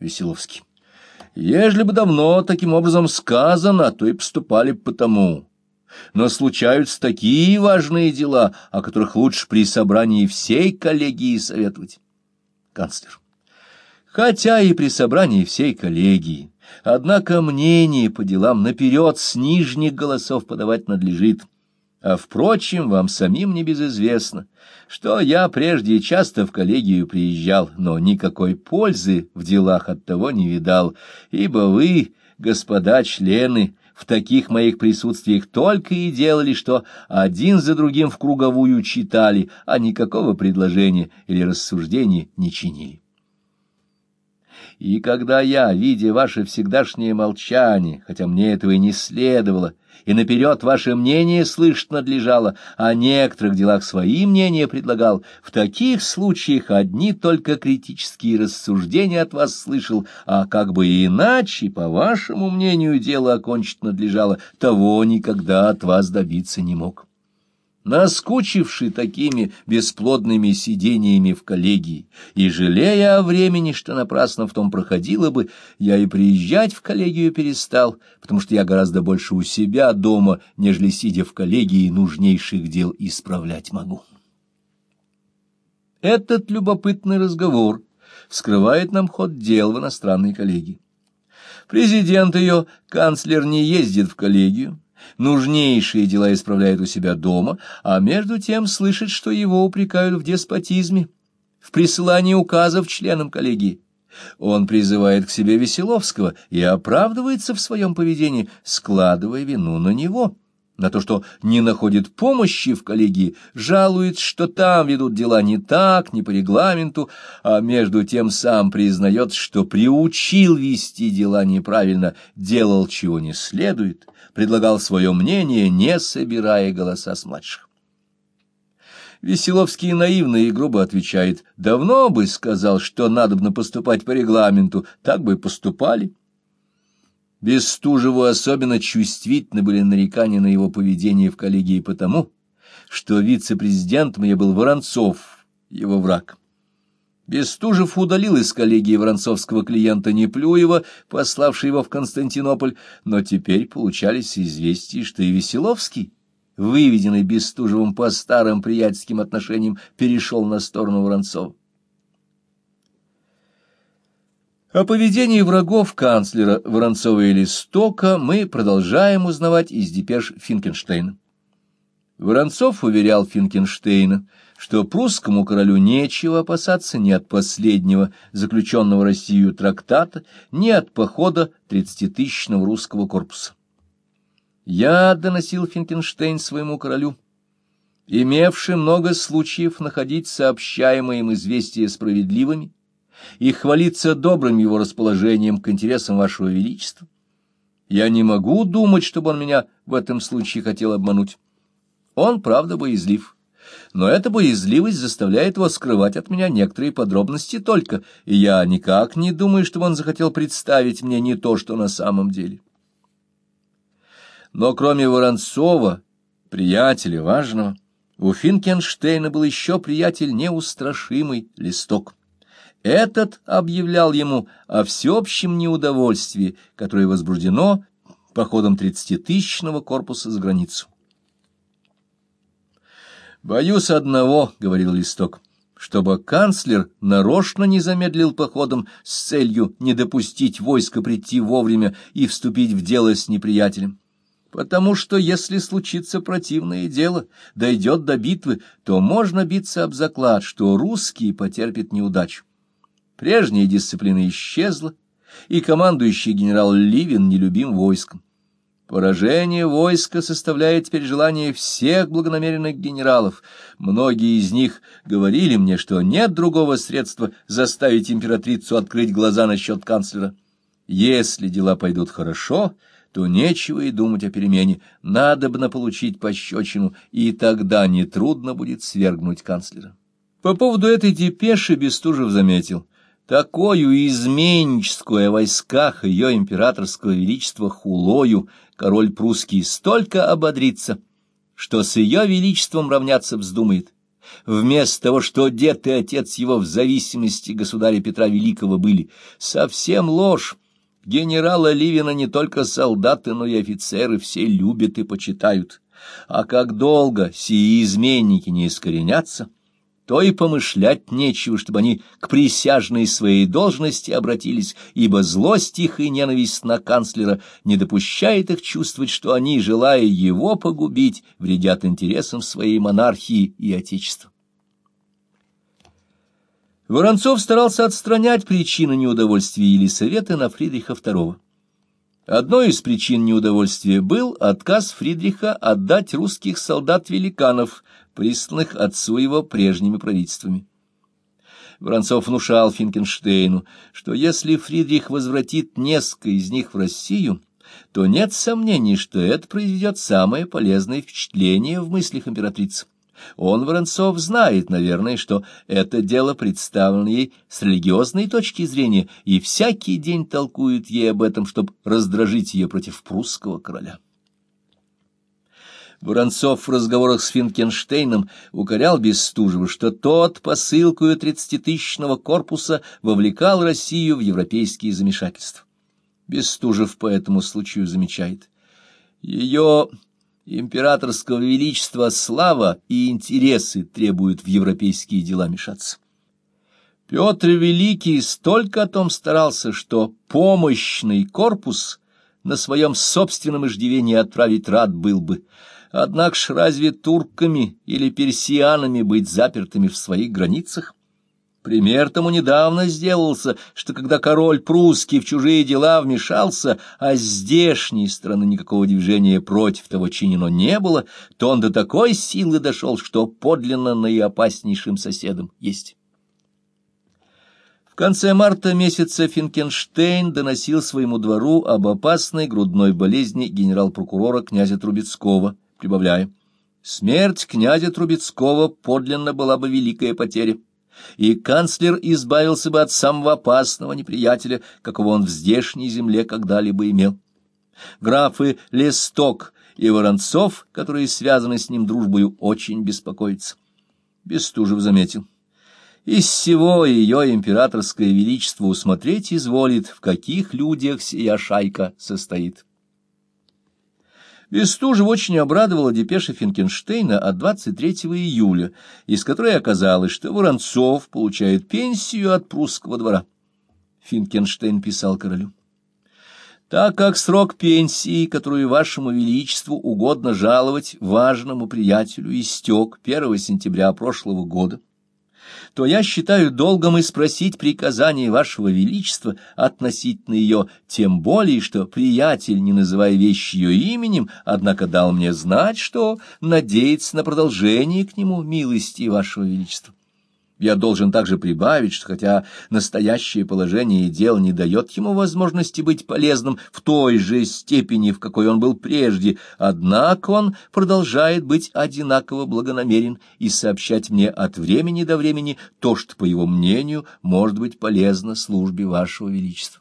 Веселовский. Ежели бы давно таким образом сказано, то и поступали потому. Но случаются такие важные дела, о которых лучше при собрании всей коллегии советовать. Канцлер. Хотя и при собрании всей коллегии, однако мнение по делам наперед с нижних голосов подавать надлежит. А, впрочем, вам самим не безизвестно, что я прежде часто в коллегию приезжал, но никакой пользы в делах от того не видал, ибо вы, господа члены, в таких моих присутствиях только и делали, что один за другим в круговую читали, а никакого предложения или рассуждения не чинили. И когда я, видя ваше всегдашнее молчание, хотя мне этого и не следовало, и наперед ваше мнение слышать надлежало, а некоторых делах свои мнения предлагал, в таких случаях одни только критические рассуждения от вас слышал, а как бы иначе, по вашему мнению, дело окончить надлежало, того никогда от вас добиться не мог наскучивший такими бесплодными сидениями в коллегии, и, жалея о времени, что напрасно в том проходило бы, я и приезжать в коллегию перестал, потому что я гораздо больше у себя дома, нежели сидя в коллегии нужнейших дел исправлять могу. Этот любопытный разговор вскрывает нам ход дел в иностранной коллегии. Президент ее, канцлер, не ездит в коллегию, нужнейшие дела исправляет у себя дома, а между тем слышит, что его упрекают в деспотизме, в присылании указов членам коллегии. Он призывает к себе Веселовского и оправдывается в своем поведении, складывая вину на него на то, что не находит помощи в коллегии, жалует, что там ведут дела не так, не по регламенту, а между тем сам признает, что приучил вести дела неправильно, делал чего не следует, предлагал свое мнение, не собирая голоса с младших. Веселовский наивно и грубо отвечает, «Давно бы сказал, что надобно поступать по регламенту, так бы и поступали». Бестужеву особенно чувствительны были нарекания на его поведение в коллегии потому, что вице-президентом я был Воронцов, его враг. Бестужев удалил из коллегии воронцовского клиента Неплюева, пославший его в Константинополь, но теперь получались известия, что и Веселовский, выведенный Бестужевым по старым приятельским отношениям, перешел на сторону Воронцова. О поведении врагов канцлера Воронцова и Листока мы продолжаем узнавать из депеш Финкенштейна. Воронцов уверял Финкенштейна, что прусскому королю нечего опасаться ни от последнего заключенного Россию трактата, ни от похода тридцатитысячного русского корпуса. Я доносил Финкенштейн своему королю, имевший много случаев находить сообщаемые им известия справедливыми, и хвалиться добрым его расположением к интересам вашего величества. Я не могу думать, чтобы он меня в этом случае хотел обмануть. Он, правда, боязлив. Но эта боязливость заставляет его скрывать от меня некоторые подробности только, и я никак не думаю, чтобы он захотел представить мне не то, что на самом деле. Но кроме Воронцова, приятеля важного, у Финкенштейна был еще приятель неустрашимый листок. Этот объявлял ему о всеобщем неудовольствии, которое возбуждено походом тридцатитысячного корпуса за границу. «Боюсь одного», — говорил Листок, — «чтобы канцлер нарочно не замедлил походом с целью не допустить войска прийти вовремя и вступить в дело с неприятелем. Потому что если случится противное дело, дойдет до битвы, то можно биться об заклад, что русские потерпят неудачу. Прежняя дисциплина исчезла, и командующий генерал Ливин нелюбим войском. Поражение войска составляет теперь желание всех благонамеренных генералов. Многие из них говорили мне, что нет другого средства заставить императрицу открыть глаза насчет канцлера. Если дела пойдут хорошо, то нечего и думать о перемене. Надобно получить пощечину, и тогда нетрудно будет свергнуть канцлера. По поводу этой депеши Бестужев заметил. Такою изменническую о войсках ее императорского величества хулою король прусский столько ободрится, что с ее величеством равняться вздумает, вместо того, что дед и отец его в зависимости государя Петра Великого были. Совсем ложь. Генерала Ливина не только солдаты, но и офицеры все любят и почитают. А как долго сии изменники не искоренятся, то и помышлять нечего, чтобы они к присяжной своей должности обратились, ибо злость их и ненависть на канцлера не допущает их чувствовать, что они, желая его погубить, вредят интересам своей монархии и отечества. Воронцов старался отстранять причины неудовольствия Елисаветы на Фридриха II. Одной из причин неудовольствия был отказ Фридриха отдать русских солдат-великанов, присланных отцу его прежними правительствами. Воронцов внушал Финкенштейну, что если Фридрих возвратит несколько из них в Россию, то нет сомнений, что это произведет самое полезное впечатление в мыслях императрицы. Он, Воронцов, знает, наверное, что это дело представлено ей с религиозной точки зрения, и всякий день толкует ей об этом, чтобы раздражить ее против прусского короля. Воронцов в разговорах с Финкенштейном укорял Бестужева, что тот посылкою тридцатитысячного корпуса вовлекал Россию в европейские замешательства. Бестужев по этому случаю замечает. Ее императорского величества слава и интересы требуют в европейские дела мешаться. Петр Великий столько о том старался, что помощный корпус на своем собственном иждивении отправить рад был бы. Однако ж разве турками или персианами быть запертыми в своих границах? Пример тому недавно сделался, что когда король прусский в чужие дела вмешался, а здешней стороны никакого движения против того чинено не было, то он до такой силы дошел, что подлинно наиопаснейшим соседом есть. В конце марта месяца Финкенштейн доносил своему двору об опасной грудной болезни генерал-прокурора князя Трубецкого, прибавляя, «Смерть князя Трубецкого подлинно была бы великая потеря» и канцлер избавился бы от самого опасного неприятеля, какого он в здешней земле когда-либо имел. Графы Лесток и Воронцов, которые связаны с ним дружбою, очень беспокоятся. Бестужев заметил. Из всего ее императорское величество усмотреть изволит, в каких людях сия шайка состоит. Бестужев очень обрадовала депеша Финкенштейна от 23 июля, из которой оказалось, что Воронцов получает пенсию от прусского двора. Финкенштейн писал королю. Так как срок пенсии, которую вашему величеству угодно жаловать важному приятелю, истек 1 сентября прошлого года, то я считаю долгом и спросить приказание вашего величества относительно ее, тем более, что приятель, не называя вещь ее именем, однако дал мне знать, что надеется на продолжение к нему милости вашего величества. Я должен также прибавить, что хотя настоящее положение дел не дает ему возможности быть полезным в той же степени, в какой он был прежде, однако он продолжает быть одинаково благонамерен и сообщать мне от времени до времени то, что, по его мнению, может быть полезно службе вашего величества.